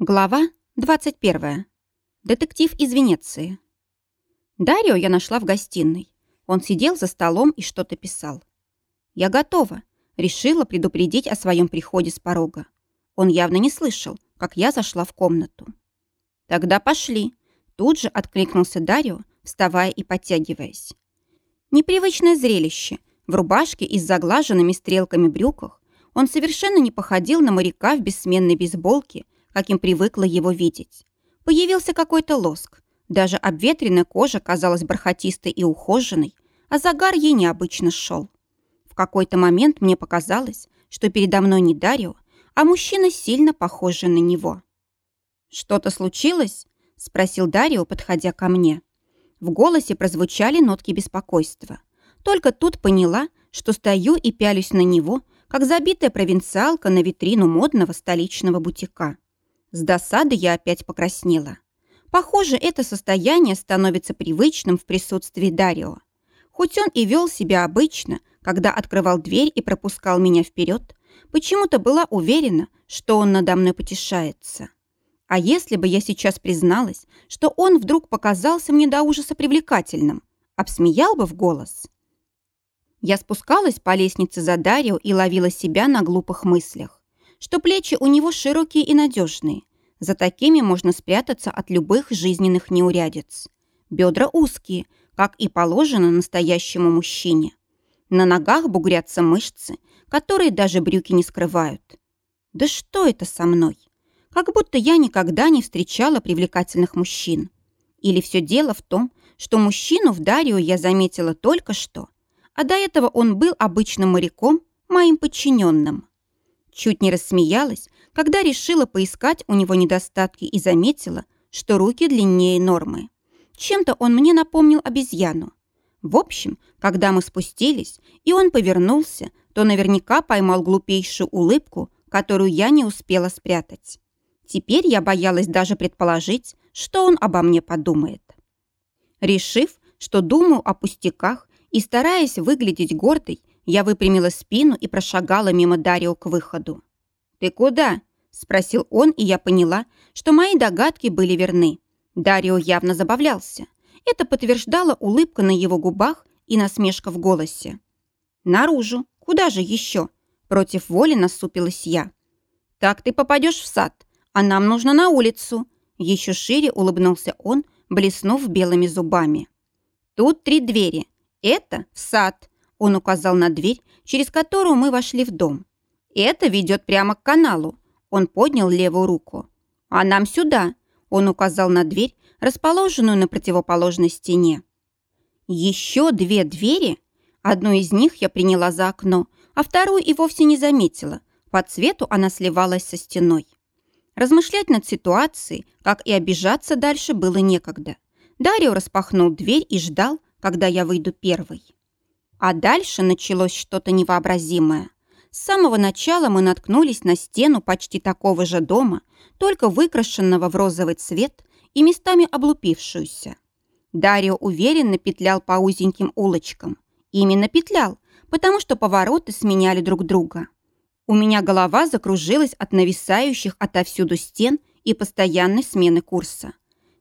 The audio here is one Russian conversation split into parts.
Глава 21. Детектив из Венеции. Дарио я нашла в гостиной. Он сидел за столом и что-то писал. Я готова. Решила предупредить о своем приходе с порога. Он явно не слышал, как я зашла в комнату. Тогда пошли. Тут же откликнулся Дарио, вставая и подтягиваясь. Непривычное зрелище. В рубашке и с заглаженными стрелками брюках он совершенно не походил на моряка в бессменной бейсболке, каким привыкла его видеть. Появился какой-то лоск. Даже обветренная кожа казалась бархатистой и ухоженной, а загар ей необычно шел. В какой-то момент мне показалось, что передо мной не Дарио, а мужчина сильно похожий на него. «Что-то случилось?» – спросил Дарио, подходя ко мне. В голосе прозвучали нотки беспокойства. Только тут поняла, что стою и пялюсь на него, как забитая провинциалка на витрину модного столичного бутика. С досады я опять покраснела. Похоже, это состояние становится привычным в присутствии Дарио. Хоть он и вел себя обычно, когда открывал дверь и пропускал меня вперед, почему-то была уверена, что он надо мной потешается. А если бы я сейчас призналась, что он вдруг показался мне до ужаса привлекательным, обсмеял бы в голос? Я спускалась по лестнице за Дарио и ловила себя на глупых мыслях что плечи у него широкие и надежные. За такими можно спрятаться от любых жизненных неурядиц. Бедра узкие, как и положено настоящему мужчине. На ногах бугрятся мышцы, которые даже брюки не скрывают. Да что это со мной? Как будто я никогда не встречала привлекательных мужчин. Или все дело в том, что мужчину в Дарио я заметила только что, а до этого он был обычным моряком, моим подчиненным. Чуть не рассмеялась, когда решила поискать у него недостатки и заметила, что руки длиннее нормы. Чем-то он мне напомнил обезьяну. В общем, когда мы спустились, и он повернулся, то наверняка поймал глупейшую улыбку, которую я не успела спрятать. Теперь я боялась даже предположить, что он обо мне подумает. Решив, что думаю о пустяках и стараясь выглядеть гордой, я выпрямила спину и прошагала мимо Дарио к выходу. «Ты куда?» – спросил он, и я поняла, что мои догадки были верны. Дарио явно забавлялся. Это подтверждала улыбка на его губах и насмешка в голосе. «Наружу. Куда же еще?» Против воли насупилась я. «Так ты попадешь в сад, а нам нужно на улицу». Еще шире улыбнулся он, блеснув белыми зубами. «Тут три двери. Это в сад. Он указал на дверь, через которую мы вошли в дом. «Это ведет прямо к каналу». Он поднял левую руку. «А нам сюда». Он указал на дверь, расположенную на противоположной стене. Еще две двери? Одну из них я приняла за окно, а вторую и вовсе не заметила. По цвету она сливалась со стеной. Размышлять над ситуацией, как и обижаться дальше, было некогда. Дарио распахнул дверь и ждал, когда я выйду первой. А дальше началось что-то невообразимое. С самого начала мы наткнулись на стену почти такого же дома, только выкрашенного в розовый цвет и местами облупившуюся. Дарио уверенно петлял по узеньким улочкам. Именно петлял, потому что повороты сменяли друг друга. У меня голова закружилась от нависающих отовсюду стен и постоянной смены курса.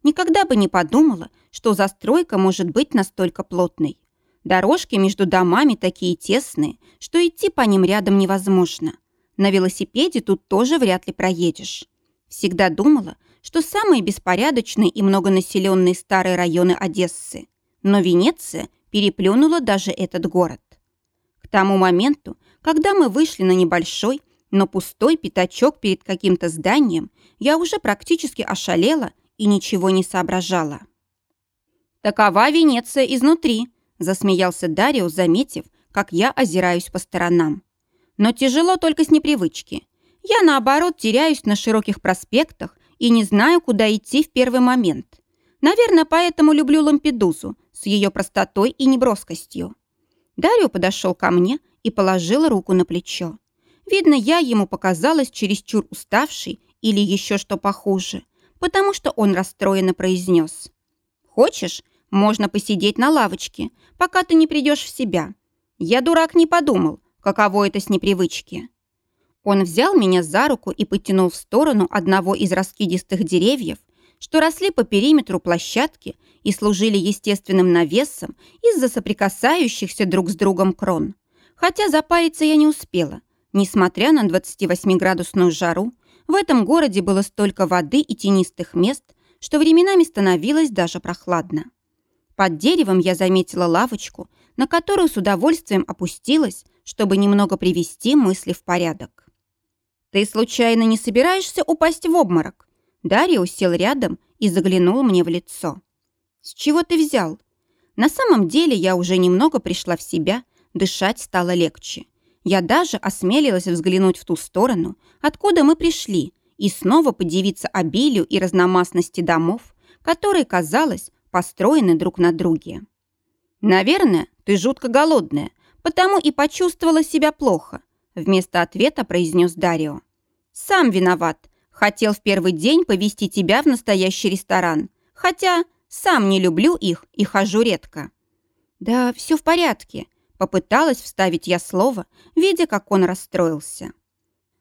Никогда бы не подумала, что застройка может быть настолько плотной. Дорожки между домами такие тесные, что идти по ним рядом невозможно. На велосипеде тут тоже вряд ли проедешь. Всегда думала, что самые беспорядочные и многонаселенные старые районы Одессы. Но Венеция переплюнула даже этот город. К тому моменту, когда мы вышли на небольшой, но пустой пятачок перед каким-то зданием, я уже практически ошалела и ничего не соображала. Такова Венеция изнутри, Засмеялся Дарио, заметив, как я озираюсь по сторонам. Но тяжело только с непривычки. Я, наоборот, теряюсь на широких проспектах и не знаю, куда идти в первый момент. Наверное, поэтому люблю Лампедузу с ее простотой и неброскостью. Дарио подошел ко мне и положил руку на плечо. Видно, я ему показалась чересчур уставшей или еще что похуже, потому что он расстроенно произнес. «Хочешь, можно посидеть на лавочке, пока ты не придешь в себя. Я, дурак, не подумал, каково это с непривычки». Он взял меня за руку и потянул в сторону одного из раскидистых деревьев, что росли по периметру площадки и служили естественным навесом из-за соприкасающихся друг с другом крон. Хотя запариться я не успела. Несмотря на 28-градусную жару, в этом городе было столько воды и тенистых мест, что временами становилось даже прохладно. Под деревом я заметила лавочку, на которую с удовольствием опустилась, чтобы немного привести мысли в порядок. «Ты случайно не собираешься упасть в обморок?» Дарья сел рядом и заглянул мне в лицо. «С чего ты взял?» На самом деле я уже немного пришла в себя, дышать стало легче. Я даже осмелилась взглянуть в ту сторону, откуда мы пришли, и снова подивиться обилию и разномастности домов, которые, казалось, построены друг на друге. «Наверное, ты жутко голодная, потому и почувствовала себя плохо», вместо ответа произнес Дарио. «Сам виноват. Хотел в первый день повести тебя в настоящий ресторан, хотя сам не люблю их и хожу редко». «Да все в порядке», — попыталась вставить я слово, видя, как он расстроился.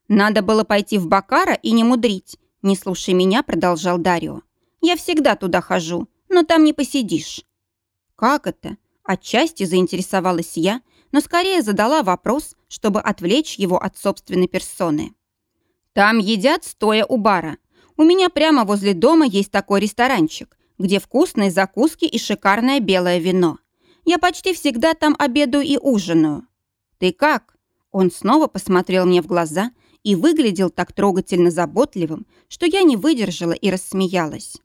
«Надо было пойти в Бакара и не мудрить», — не слушай меня, продолжал Дарио. «Я всегда туда хожу, но там не посидишь». «Как это?» Отчасти заинтересовалась я, но скорее задала вопрос, чтобы отвлечь его от собственной персоны. «Там едят, стоя у бара. У меня прямо возле дома есть такой ресторанчик, где вкусные закуски и шикарное белое вино. Я почти всегда там обедаю и ужинаю». «Ты как?» Он снова посмотрел мне в глаза и выглядел так трогательно заботливым, что я не выдержала и рассмеялась.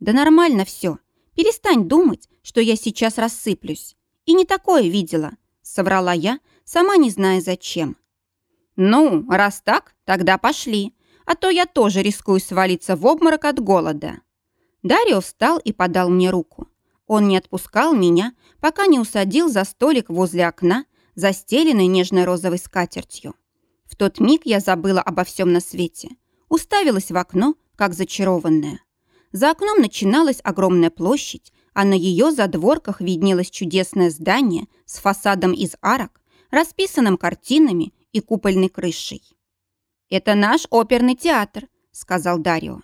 «Да нормально все. Перестань думать, что я сейчас рассыплюсь. И не такое видела», — соврала я, сама не зная зачем. «Ну, раз так, тогда пошли, а то я тоже рискую свалиться в обморок от голода». Дарио встал и подал мне руку. Он не отпускал меня, пока не усадил за столик возле окна, застеленный нежной розовой скатертью. В тот миг я забыла обо всем на свете. Уставилась в окно, как зачарованная. За окном начиналась огромная площадь, а на ее задворках виднелось чудесное здание с фасадом из арок, расписанным картинами и купольной крышей. «Это наш оперный театр», — сказал Дарио.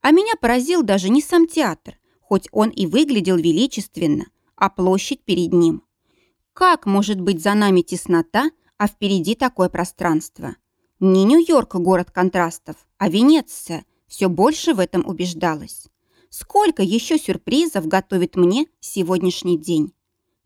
А меня поразил даже не сам театр, хоть он и выглядел величественно, а площадь перед ним. Как может быть за нами теснота, а впереди такое пространство? Не Нью-Йорк город контрастов, а Венеция — все больше в этом убеждалась. Сколько еще сюрпризов готовит мне сегодняшний день?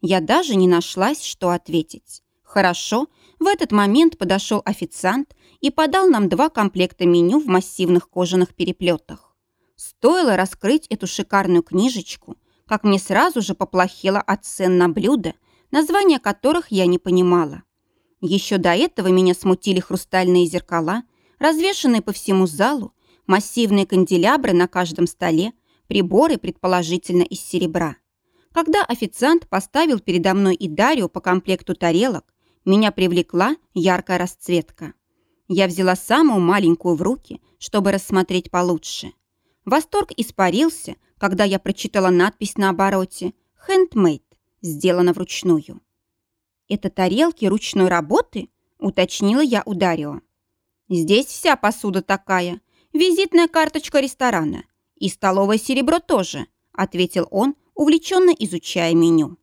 Я даже не нашлась, что ответить. Хорошо, в этот момент подошел официант и подал нам два комплекта меню в массивных кожаных переплетах. Стоило раскрыть эту шикарную книжечку, как мне сразу же поплохело от цен на блюда, названия которых я не понимала. Еще до этого меня смутили хрустальные зеркала, развешанные по всему залу массивные канделябры на каждом столе, приборы, предположительно, из серебра. Когда официант поставил передо мной и Дарью по комплекту тарелок, меня привлекла яркая расцветка. Я взяла самую маленькую в руки, чтобы рассмотреть получше. Восторг испарился, когда я прочитала надпись на обороте «Handmade», сделано вручную. «Это тарелки ручной работы?» – уточнила я у Дарио. «Здесь вся посуда такая», визитная карточка ресторана. И столовое серебро тоже», — ответил он, увлеченно изучая меню.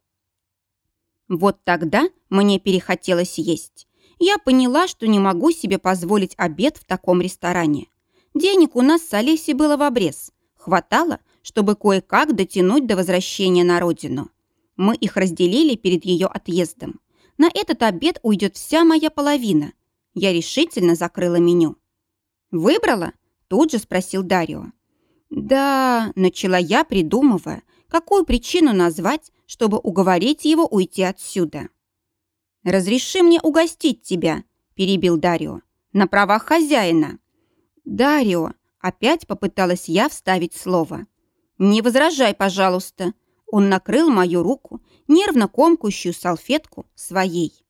Вот тогда мне перехотелось есть. Я поняла, что не могу себе позволить обед в таком ресторане. Денег у нас с Олесей было в обрез. Хватало, чтобы кое-как дотянуть до возвращения на родину. Мы их разделили перед ее отъездом. На этот обед уйдет вся моя половина. Я решительно закрыла меню. «Выбрала?» Тут же спросил Дарио. «Да», — начала я, придумывая, какую причину назвать, чтобы уговорить его уйти отсюда. «Разреши мне угостить тебя», — перебил Дарио, — «на правах хозяина». «Дарио», — опять попыталась я вставить слово. «Не возражай, пожалуйста». Он накрыл мою руку, нервно комкающую салфетку, своей.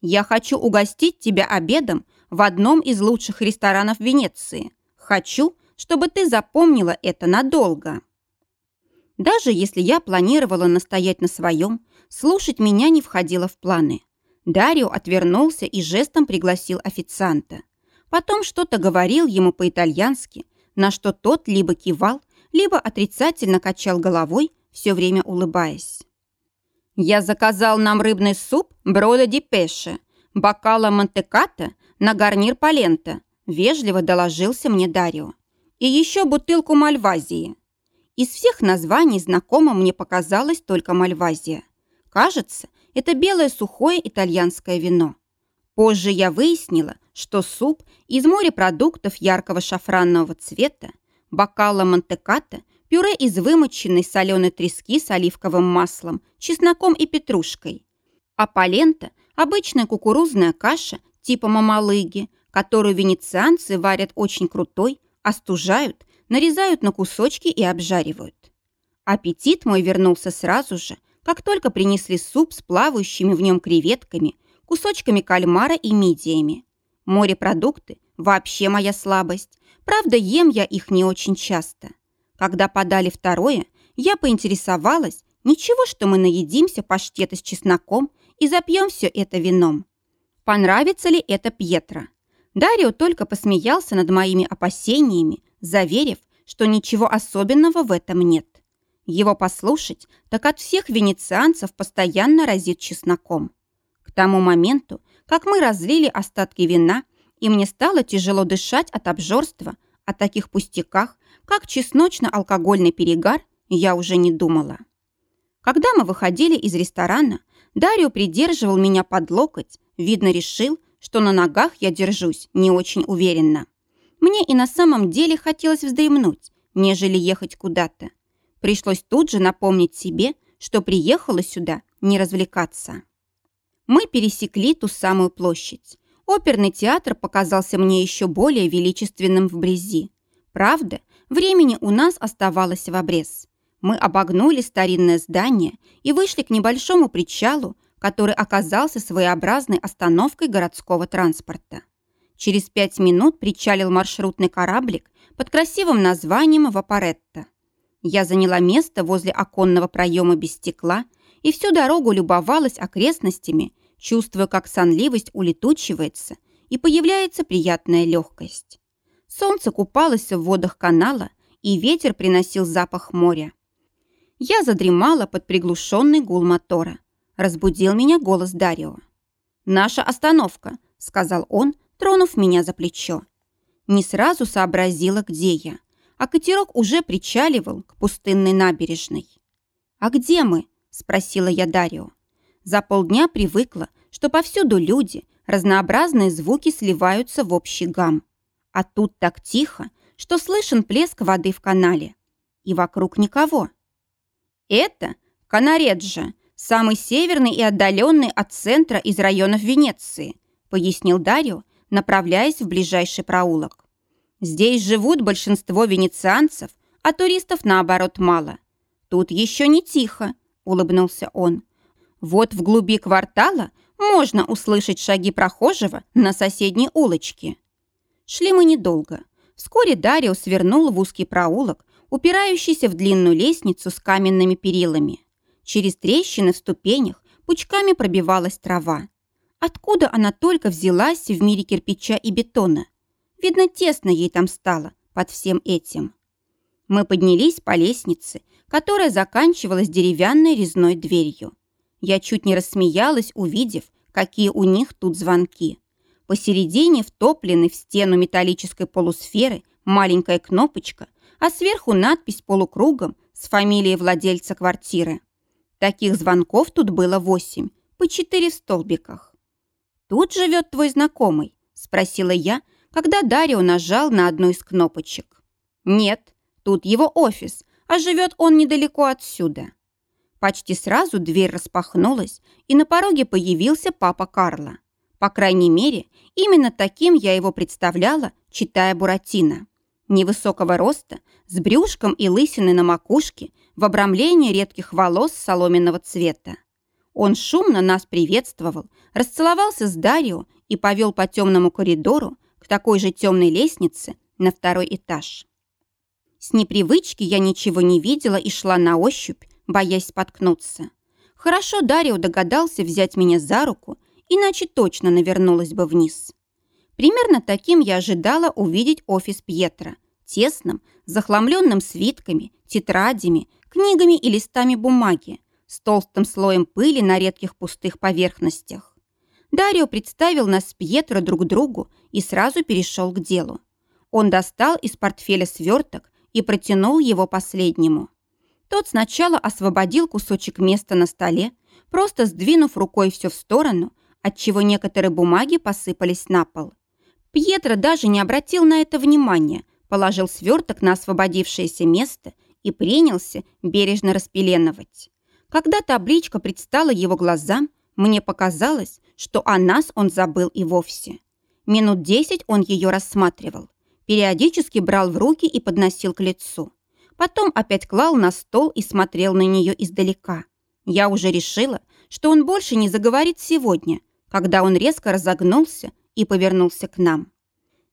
«Я хочу угостить тебя обедом в одном из лучших ресторанов Венеции. Хочу, чтобы ты запомнила это надолго. Даже если я планировала настоять на своем, слушать меня не входило в планы. Дарио отвернулся и жестом пригласил официанта. Потом что-то говорил ему по-итальянски, на что тот либо кивал, либо отрицательно качал головой, все время улыбаясь. «Я заказал нам рыбный суп брода ди пеше, бокала мантеката на гарнир полента», вежливо доложился мне Дарио. «И еще бутылку мальвазии». Из всех названий знакомым мне показалось только мальвазия. Кажется, это белое сухое итальянское вино. Позже я выяснила, что суп из морепродуктов яркого шафранного цвета, бокала мантеката, пюре из вымоченной соленой трески с оливковым маслом, чесноком и петрушкой. А полента – обычная кукурузная каша типа мамалыги, которую венецианцы варят очень крутой, остужают, нарезают на кусочки и обжаривают. Аппетит мой вернулся сразу же, как только принесли суп с плавающими в нем креветками, кусочками кальмара и мидиями. Морепродукты – вообще моя слабость. Правда, ем я их не очень часто. Когда подали второе, я поинтересовалась, ничего, что мы наедимся паштета с чесноком и запьем все это вином. Понравится ли это Пьетро? Дарио только посмеялся над моими опасениями, заверив, что ничего особенного в этом нет. Его послушать, так от всех венецианцев постоянно разит чесноком. К тому моменту, как мы разлили остатки вина, и мне стало тяжело дышать от обжорства, о таких пустяках, как чесночно-алкогольный перегар, я уже не думала. Когда мы выходили из ресторана, Дарио придерживал меня под локоть, видно, решил, что на ногах я держусь не очень уверенно. Мне и на самом деле хотелось вздремнуть, нежели ехать куда-то. Пришлось тут же напомнить себе, что приехала сюда не развлекаться. Мы пересекли ту самую площадь. Оперный театр показался мне еще более величественным вблизи. Правда, времени у нас оставалось в обрез. Мы обогнули старинное здание и вышли к небольшому причалу, который оказался своеобразной остановкой городского транспорта. Через пять минут причалил маршрутный кораблик под красивым названием «Вапоретто». Я заняла место возле оконного проема без стекла и всю дорогу любовалась окрестностями, чувствуя, как сонливость улетучивается и появляется приятная легкость. Солнце купалось в водах канала, и ветер приносил запах моря. Я задремала под приглушенный гул мотора. Разбудил меня голос Дарио. «Наша остановка», — сказал он, тронув меня за плечо. Не сразу сообразила, где я а катерок уже причаливал к пустынной набережной. «А где мы?» – спросила я Дарио. За полдня привыкла, что повсюду люди, разнообразные звуки сливаются в общий гам. А тут так тихо, что слышен плеск воды в канале. И вокруг никого. Это Канареджа, самый северный и отдаленный от центра из районов Венеции, пояснил Дарио, направляясь в ближайший проулок. Здесь живут большинство венецианцев, а туристов, наоборот, мало. Тут еще не тихо, улыбнулся он. Вот в глуби квартала можно услышать шаги прохожего на соседней улочке. Шли мы недолго. Вскоре Дарио свернул в узкий проулок, упирающийся в длинную лестницу с каменными перилами. Через трещины в ступенях пучками пробивалась трава. Откуда она только взялась в мире кирпича и бетона? Видно, тесно ей там стало под всем этим. Мы поднялись по лестнице, которая заканчивалась деревянной резной дверью. Я чуть не рассмеялась, увидев, какие у них тут звонки. Посередине, втопленной в стену металлической полусферы, маленькая кнопочка, а сверху надпись полукругом с фамилией владельца квартиры. Таких звонков тут было восемь, по четыре в столбиках. «Тут живет твой знакомый?» – спросила я, когда Дарио нажал на одну из кнопочек. «Нет, тут его офис, а живет он недалеко отсюда». Почти сразу дверь распахнулась, и на пороге появился папа Карла. По крайней мере, именно таким я его представляла, читая Буратино. Невысокого роста, с брюшком и лысиной на макушке, в обрамлении редких волос соломенного цвета. Он шумно нас приветствовал, расцеловался с Дарио и повел по темному коридору, к такой же темной лестнице на второй этаж. С непривычки я ничего не видела и шла на ощупь, боясь споткнуться. Хорошо Дарио догадался взять меня за руку, иначе точно навернулась бы вниз. Примерно таким я ожидала увидеть офис Пьетра. Тесным, захламленным свитками, тетрадями, книгами и листами бумаги, с толстым слоем пыли на редких пустых поверхностях. Дарио представил нас с Пьетро друг другу и сразу перешел к делу. Он достал из портфеля сверток и протянул его последнему. Тот сначала освободил кусочек места на столе, просто сдвинув рукой все в сторону, отчего некоторые бумаги посыпались на пол. Пьетро даже не обратил на это внимания, положил сверток на освободившееся место и принялся бережно распеленывать. Когда табличка предстала его глазам, мне показалось, что о нас он забыл и вовсе. Минут десять он ее рассматривал. Периодически брал в руки и подносил к лицу. Потом опять клал на стол и смотрел на нее издалека. Я уже решила, что он больше не заговорит сегодня, когда он резко разогнулся и повернулся к нам.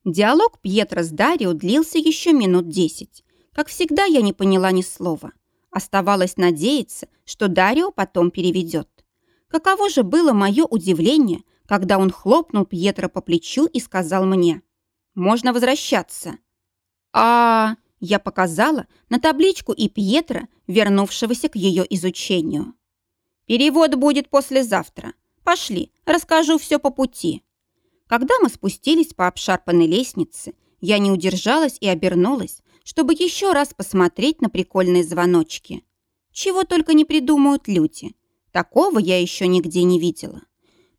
Диалог Пьетро с Дарио длился еще минут десять. Как всегда, я не поняла ни слова. Оставалось надеяться, что Дарио потом переведет. Каково же было мое удивление, когда он хлопнул Пьетро по плечу и сказал мне «Можно возвращаться». «А...» Я показала на табличку и Пьетро, вернувшегося к ее изучению. «Перевод будет послезавтра. Пошли, расскажу все по пути». Когда мы спустились по обшарпанной лестнице, я не удержалась и обернулась, чтобы еще раз посмотреть на прикольные звоночки. Чего только не придумают люди. Такого я еще нигде не видела.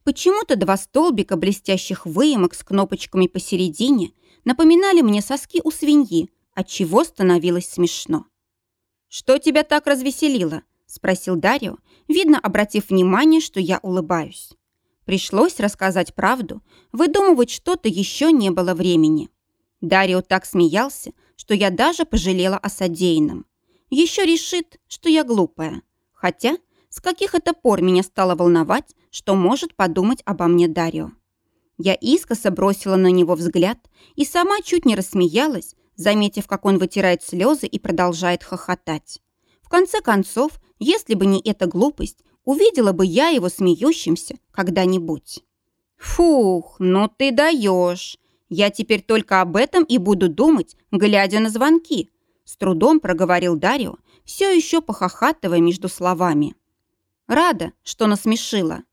Почему-то два столбика блестящих выемок с кнопочками посередине напоминали мне соски у свиньи, отчего становилось смешно. «Что тебя так развеселило?» – спросил Дарио, видно, обратив внимание, что я улыбаюсь. Пришлось рассказать правду, выдумывать что-то еще не было времени. Дарио так смеялся, что я даже пожалела о содеянном. Еще решит, что я глупая. Хотя, с каких это пор меня стало волновать, что может подумать обо мне Дарио. Я искоса бросила на него взгляд и сама чуть не рассмеялась, заметив, как он вытирает слезы и продолжает хохотать. В конце концов, если бы не эта глупость, увидела бы я его смеющимся когда-нибудь. «Фух, ну ты даешь! Я теперь только об этом и буду думать, глядя на звонки», с трудом проговорил Дарио, все еще похохатывая между словами. «Рада, что насмешила».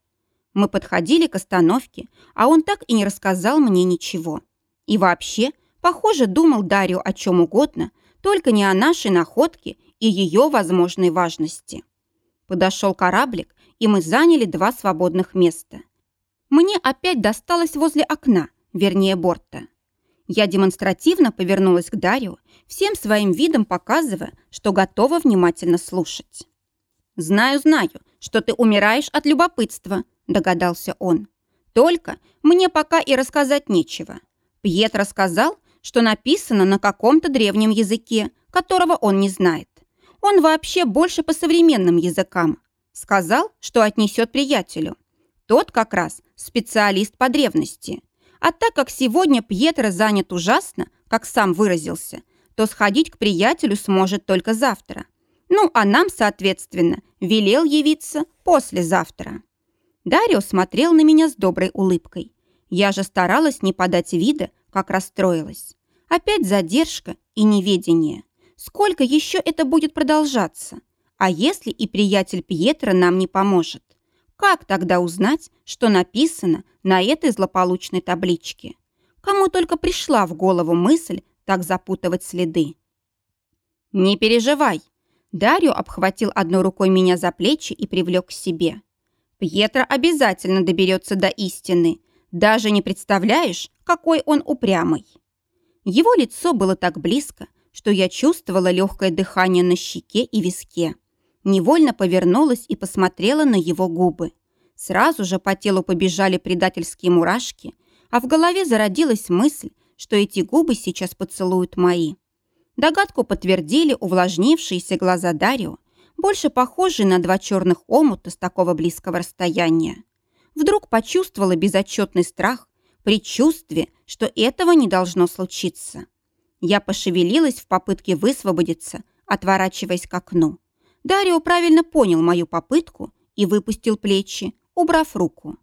Мы подходили к остановке, а он так и не рассказал мне ничего. И вообще, Похоже, думал Дарио о чем угодно, только не о нашей находке и ее возможной важности. Подошел кораблик, и мы заняли два свободных места. Мне опять досталось возле окна, вернее борта. Я демонстративно повернулась к Дарио, всем своим видом показывая, что готова внимательно слушать. «Знаю, знаю, что ты умираешь от любопытства», – догадался он. «Только мне пока и рассказать нечего. Пьет рассказал, что написано на каком-то древнем языке, которого он не знает. Он вообще больше по современным языкам. Сказал, что отнесет приятелю. Тот как раз специалист по древности. А так как сегодня Пьетро занят ужасно, как сам выразился, то сходить к приятелю сможет только завтра. Ну, а нам, соответственно, велел явиться послезавтра. Дарио смотрел на меня с доброй улыбкой. Я же старалась не подать вида, как расстроилась. Опять задержка и неведение. Сколько еще это будет продолжаться? А если и приятель Пьетро нам не поможет? Как тогда узнать, что написано на этой злополучной табличке? Кому только пришла в голову мысль так запутывать следы? «Не переживай!» Дарью обхватил одной рукой меня за плечи и привлек к себе. «Пьетро обязательно доберется до истины. Даже не представляешь, какой он упрямый!» Его лицо было так близко, что я чувствовала легкое дыхание на щеке и виске. Невольно повернулась и посмотрела на его губы. Сразу же по телу побежали предательские мурашки, а в голове зародилась мысль, что эти губы сейчас поцелуют мои. Догадку подтвердили увлажнившиеся глаза Дарио, больше похожие на два черных омута с такого близкого расстояния. Вдруг почувствовала безотчетный страх, предчувствие, что этого не должно случиться. Я пошевелилась в попытке высвободиться, отворачиваясь к окну. Дарио правильно понял мою попытку и выпустил плечи, убрав руку.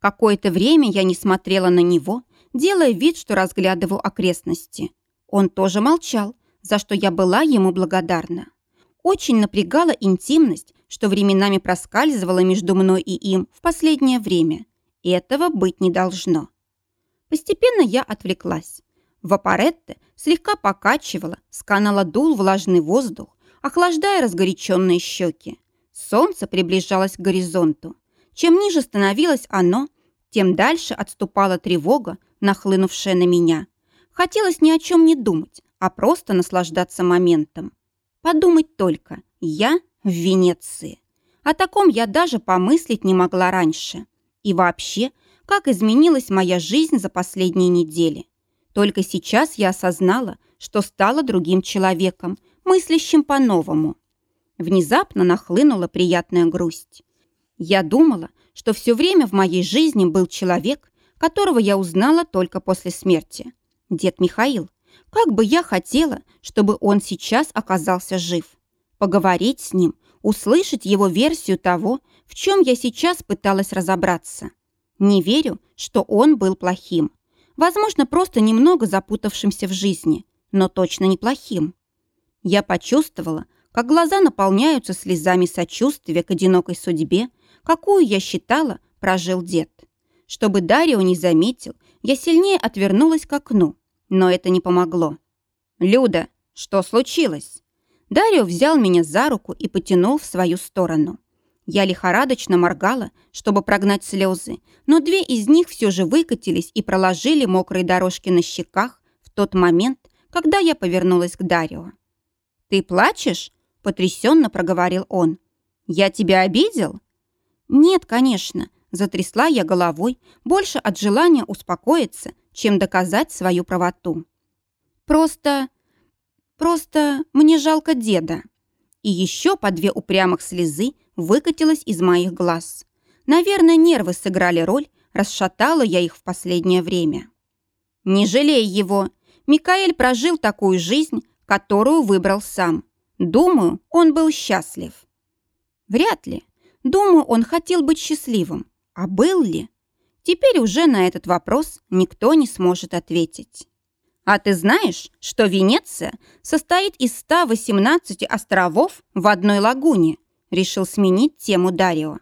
Какое-то время я не смотрела на него, делая вид, что разглядываю окрестности. Он тоже молчал, за что я была ему благодарна. Очень напрягала интимность, что временами проскальзывала между мной и им в последнее время. Этого быть не должно. Постепенно я отвлеклась. Вапоретте слегка покачивала, сканала дул влажный воздух, охлаждая разгоряченные щеки. Солнце приближалось к горизонту. Чем ниже становилось оно, тем дальше отступала тревога, нахлынувшая на меня. Хотелось ни о чем не думать, а просто наслаждаться моментом. Подумать только, я в Венеции. О таком я даже помыслить не могла раньше. И вообще, как изменилась моя жизнь за последние недели. Только сейчас я осознала, что стала другим человеком, мыслящим по-новому. Внезапно нахлынула приятная грусть. Я думала, что все время в моей жизни был человек, которого я узнала только после смерти. Дед Михаил. Как бы я хотела, чтобы он сейчас оказался жив. Поговорить с ним, услышать его версию того, в чем я сейчас пыталась разобраться. Не верю, что он был плохим. Возможно, просто немного запутавшимся в жизни, но точно неплохим. Я почувствовала, как глаза наполняются слезами сочувствия к одинокой судьбе, какую я считала прожил дед. Чтобы Дарио не заметил, я сильнее отвернулась к окну, но это не помогло. «Люда, что случилось?» Дарио взял меня за руку и потянул в свою сторону. Я лихорадочно моргала, чтобы прогнать слезы, но две из них все же выкатились и проложили мокрые дорожки на щеках в тот момент, когда я повернулась к Дарио. «Ты плачешь?» – потрясенно проговорил он. «Я тебя обидел?» «Нет, конечно», – затрясла я головой, больше от желания успокоиться, чем доказать свою правоту. «Просто... просто мне жалко деда». И еще по две упрямых слезы выкатилась из моих глаз. Наверное, нервы сыграли роль, расшатала я их в последнее время. Не жалей его. Микаэль прожил такую жизнь, которую выбрал сам. Думаю, он был счастлив. Вряд ли. Думаю, он хотел быть счастливым. А был ли? Теперь уже на этот вопрос никто не сможет ответить. А ты знаешь, что Венеция состоит из 118 островов в одной лагуне, Решил сменить тему Дарио.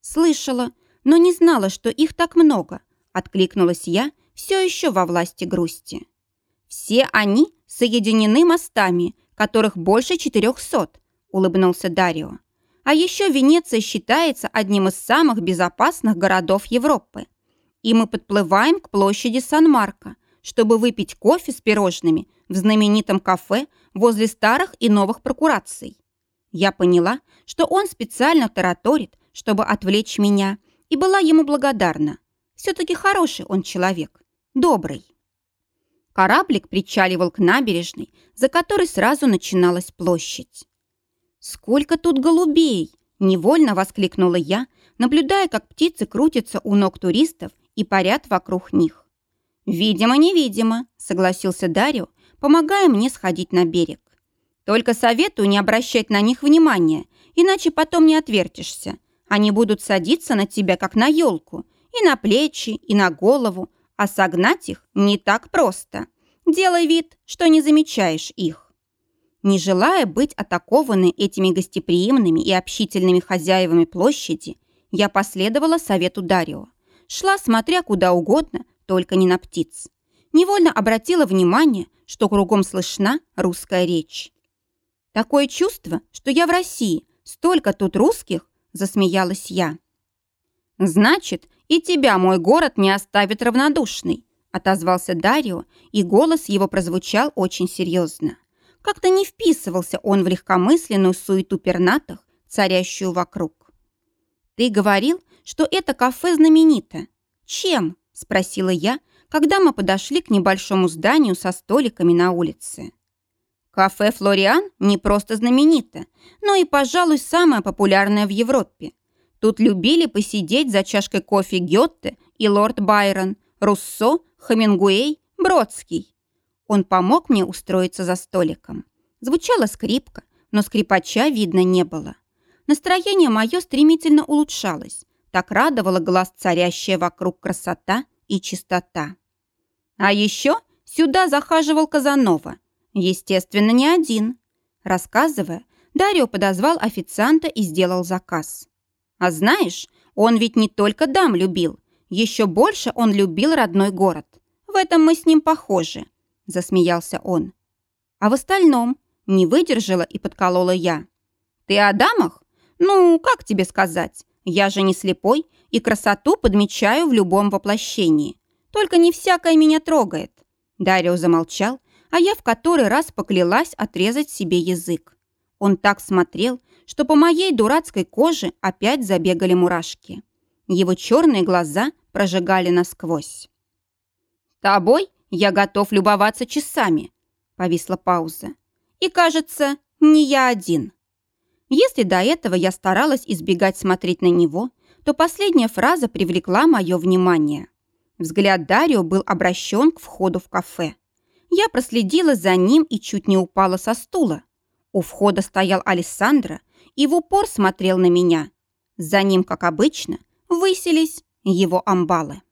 «Слышала, но не знала, что их так много», откликнулась я, все еще во власти грусти. «Все они соединены мостами, которых больше четырехсот», улыбнулся Дарио. «А еще Венеция считается одним из самых безопасных городов Европы. И мы подплываем к площади Сан-Марко, чтобы выпить кофе с пирожными в знаменитом кафе возле старых и новых прокураций. Я поняла, что он специально тараторит, чтобы отвлечь меня, и была ему благодарна. Все-таки хороший он человек, добрый. Кораблик причаливал к набережной, за которой сразу начиналась площадь. «Сколько тут голубей!» – невольно воскликнула я, наблюдая, как птицы крутятся у ног туристов и парят вокруг них. «Видимо-невидимо», – согласился Дарио, помогая мне сходить на берег. Только советую не обращать на них внимания, иначе потом не отвертишься. Они будут садиться на тебя, как на елку, и на плечи, и на голову, а согнать их не так просто. Делай вид, что не замечаешь их. Не желая быть атакованной этими гостеприимными и общительными хозяевами площади, я последовала совету Дарио. Шла, смотря куда угодно, только не на птиц. Невольно обратила внимание, что кругом слышна русская речь. Такое чувство, что я в России, столько тут русских, засмеялась я. Значит, и тебя мой город не оставит равнодушный, отозвался Дарио, и голос его прозвучал очень серьезно. Как-то не вписывался он в легкомысленную суету пернатых, царящую вокруг. «Ты говорил, что это кафе знаменито. Чем?» – спросила я, когда мы подошли к небольшому зданию со столиками на улице. Кафе «Флориан» не просто знаменито, но и, пожалуй, самое популярное в Европе. Тут любили посидеть за чашкой кофе Гетте и лорд Байрон, Руссо, Хемингуэй, Бродский. Он помог мне устроиться за столиком. Звучала скрипка, но скрипача видно не было. Настроение мое стремительно улучшалось. Так радовало глаз царящая вокруг красота и чистота. А еще сюда захаживал Казанова. Естественно, не один. Рассказывая, Дарио подозвал официанта и сделал заказ. А знаешь, он ведь не только дам любил, еще больше он любил родной город. В этом мы с ним похожи», – засмеялся он. «А в остальном не выдержала и подколола я. Ты о дамах? Ну, как тебе сказать? Я же не слепой и красоту подмечаю в любом воплощении. Только не всякое меня трогает». Дарио замолчал, а я в который раз поклялась отрезать себе язык. Он так смотрел, что по моей дурацкой коже опять забегали мурашки. Его черные глаза прожигали насквозь. «Тобой я готов любоваться часами», — повисла пауза. «И, кажется, не я один». Если до этого я старалась избегать смотреть на него, то последняя фраза привлекла мое внимание. Взгляд Дарио был обращен к входу в кафе. Я проследила за ним и чуть не упала со стула. У входа стоял Алессандро и в упор смотрел на меня. За ним, как обычно, высились его амбалы.